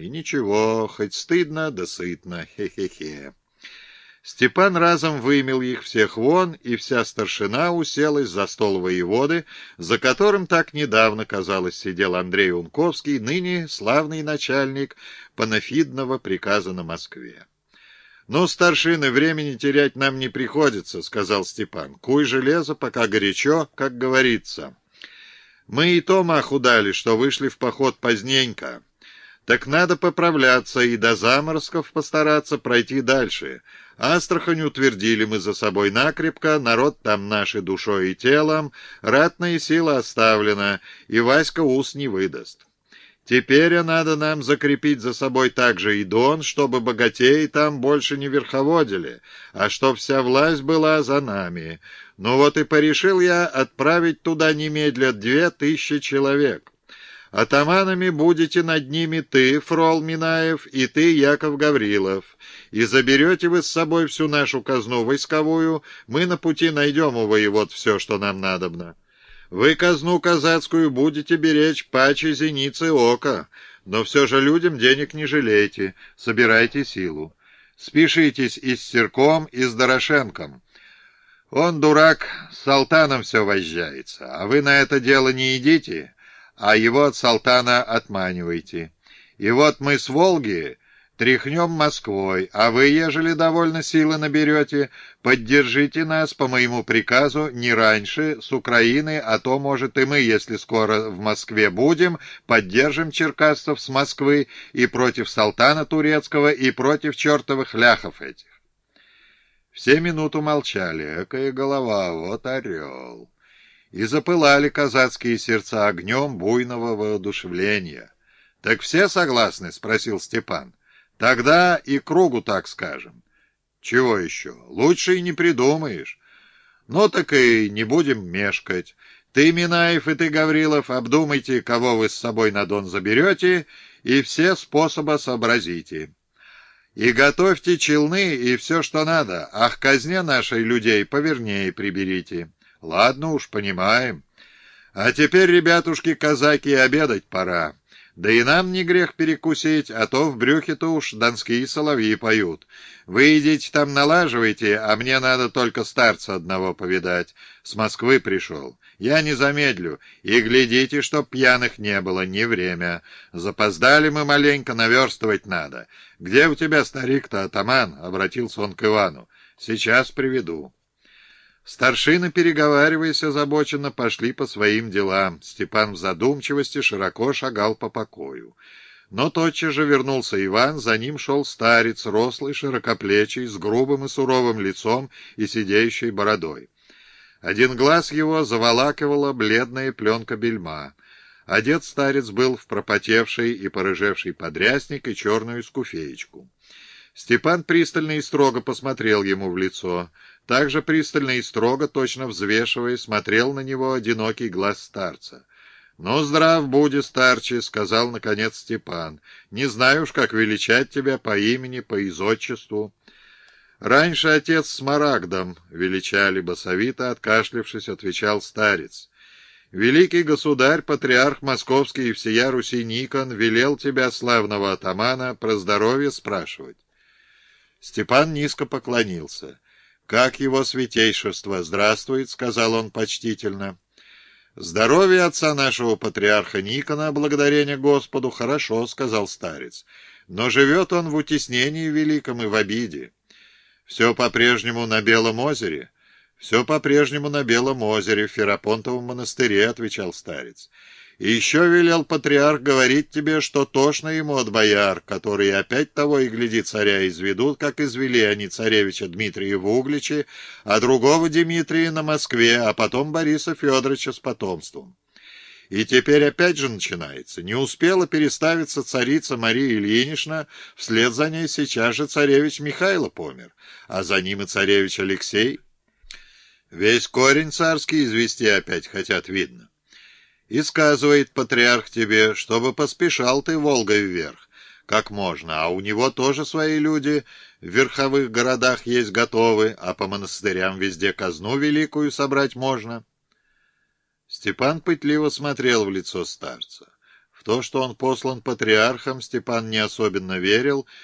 И ничего, хоть стыдно, да сытно, хе-хе-хе. Степан разом вымел их всех вон, и вся старшина уселась за стол воеводы, за которым так недавно, казалось, сидел Андрей Унковский, ныне славный начальник панафидного приказа на Москве. «Ну, старшины, времени терять нам не приходится», — сказал Степан. «Куй железо, пока горячо, как говорится. Мы и то маху дали, что вышли в поход поздненько». Так надо поправляться и до заморозков постараться пройти дальше. Астрахань утвердили мы за собой накрепко, народ там нашей душой и телом, ратная сила оставлена, и Васька ус не выдаст. Теперь надо нам закрепить за собой также и Дон, чтобы богатеи там больше не верховодили, а чтоб вся власть была за нами. Ну вот и порешил я отправить туда немедля две тысячи человек». Атаманами будете над ними ты, Фрол Минаев, и ты, Яков Гаврилов. И заберете вы с собой всю нашу казну войсковую, мы на пути найдем у воевод все, что нам надобно. Вы казну казацкую будете беречь паче зеницы ока, но все же людям денег не жалейте, собирайте силу. Спешитесь и с Серком, и с Дорошенком. Он, дурак, с Алтаном все возжается, а вы на это дело не идите» а его от Салтана отманивайте. И вот мы с Волги тряхнем Москвой, а вы, ежели довольно силы наберете, поддержите нас по моему приказу не раньше с Украины, а то, может, и мы, если скоро в Москве будем, поддержим черкасцев с Москвы и против Салтана Турецкого, и против чертовых ляхов этих. Все минуту молчали. Экая голова, вот орел и запылали казацкие сердца огнем буйного воодушевления. — Так все согласны? — спросил Степан. — Тогда и кругу так скажем. — Чего еще? Лучше и не придумаешь. Ну так и не будем мешкать. Ты, Минаев, и ты, Гаврилов, обдумайте, кого вы с собой на Дон заберете, и все способы сообразите. И готовьте челны и все, что надо, а к казне нашей людей повернее приберите. Ладно уж, понимаем. А теперь, ребятушки-казаки, обедать пора. Да и нам не грех перекусить, а то в брюхе-то уж донские соловьи поют. Вы идите там налаживайте, а мне надо только старца одного повидать. С Москвы пришел. Я не замедлю. И глядите, чтоб пьяных не было, не время. Запоздали мы маленько, наверстывать надо. Где у тебя старик-то, атаман? — обратился он к Ивану. Сейчас приведу. Старшины, переговариваясь озабоченно, пошли по своим делам. Степан в задумчивости широко шагал по покою. Но тотчас же вернулся Иван, за ним шел старец, рослый, широкоплечий, с грубым и суровым лицом и сидеющей бородой. Один глаз его заволакивала бледная пленка бельма. Одет старец был в пропотевший и порыжевший подрясник и черную скуфеечку. Степан пристально и строго посмотрел ему в лицо. Также пристально и строго, точно взвешивая, смотрел на него одинокий глаз старца. «Ну, здрав буди, старче», — сказал, наконец, Степан. «Не знаю уж, как величать тебя по имени, по изотчеству». «Раньше отец с Марагдом величали басовито, откашлившись, отвечал старец. «Великий государь, патриарх московский и всея Руси Никон, велел тебя, славного атамана, про здоровье спрашивать». Степан низко поклонился. «Как его святейшество здравствует», — сказал он почтительно. «Здоровье отца нашего патриарха Никона, благодарение Господу, хорошо», — сказал старец. «Но живет он в утеснении великом и в обиде. Все по-прежнему на Белом озере». «Все по-прежнему на Белом озере, в Ферапонтовом монастыре», — отвечал старец. И еще велел патриарх говорить тебе, что тошно ему от бояр, которые опять того и гляди царя изведут, как извели они царевича Дмитрия в Угличе, а другого Дмитрия на Москве, а потом Бориса Федоровича с потомством. И теперь опять же начинается. Не успела переставиться царица Мария Ильинична, вслед за ней сейчас же царевич Михайло помер, а за ним и царевич Алексей. Весь корень царский извести опять хотят, видно. И сказывает патриарх тебе, чтобы поспешал ты Волгой вверх, как можно, а у него тоже свои люди в верховых городах есть готовы, а по монастырям везде казну великую собрать можно. Степан пытливо смотрел в лицо старца. В то, что он послан патриархом, Степан не особенно верил,